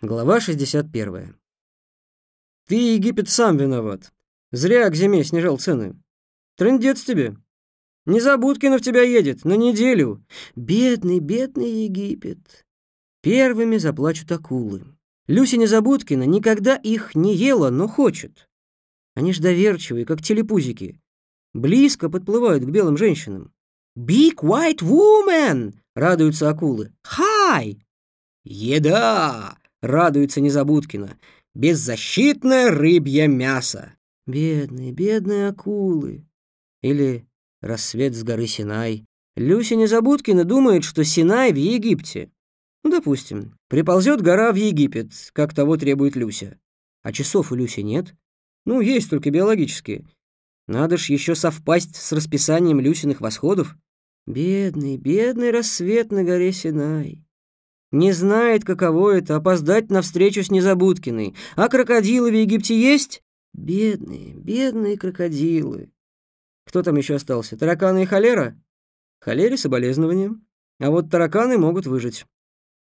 Глава 61. Ты, Египет, сам виноват. Зря к зиме снижал цены. Трындец тебе. Незабудкина в тебя едет на неделю. Бедный, бедный Египет. Первыми заплачут акулы. Люся Незабудкина никогда их не ела, но хочет. Они ж доверчивые, как телепузики. Близко подплывают к белым женщинам. «Big white woman!» — радуются акулы. «Hi!» «Еда!» — радуется Незабудкина. «Беззащитное рыбье мясо!» Бедные, бедные акулы. Или рассвет с горы Синай. Люся Незабудкина думает, что Синай в Египте. Ну, допустим, приползет гора в Египет, как того требует Люся. А часов у Люси нет. Ну, есть только биологические. Надо ж еще совпасть с расписанием Люсиных восходов. Бедный, бедный рассвет на горе Синай. Не знает, каково это — опоздать на встречу с Незабудкиной. А крокодилы в Египте есть? Бедные, бедные крокодилы. Кто там еще остался? Тараканы и холера? Холере соболезнования. А вот тараканы могут выжить.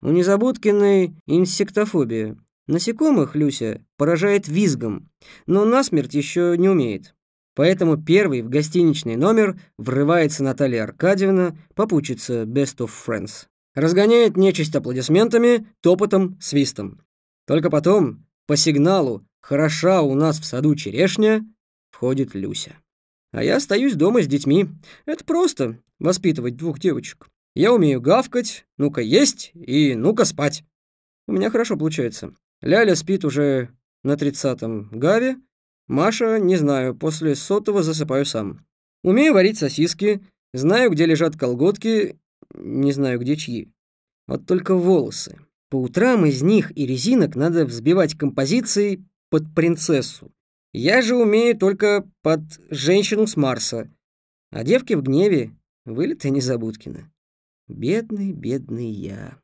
У Незабудкиной инсектофобия. Насекомых Люся поражает визгом, но насмерть еще не умеет. Поэтому первый в гостиничный номер врывается Наталья Аркадьевна, попучится Best of Friends. Разгоняет нечисть аплодисментами, топотом, свистом. Только потом, по сигналу «Хороша у нас в саду черешня», входит Люся. А я остаюсь дома с детьми. Это просто — воспитывать двух девочек. Я умею гавкать, ну-ка есть и ну-ка спать. У меня хорошо получается. Ляля спит уже на тридцатом гаве, Маша, не знаю, после сотого засыпаю сам. Умею варить сосиски, знаю, где лежат колготки, не знаю, где чьи. Вот только волосы. По утрам из них и резинок надо взбивать композиции под принцессу. Я же умею только под женщину с Марса. А девки в гневе вылитая Незабудкина. Бедный, бедный я.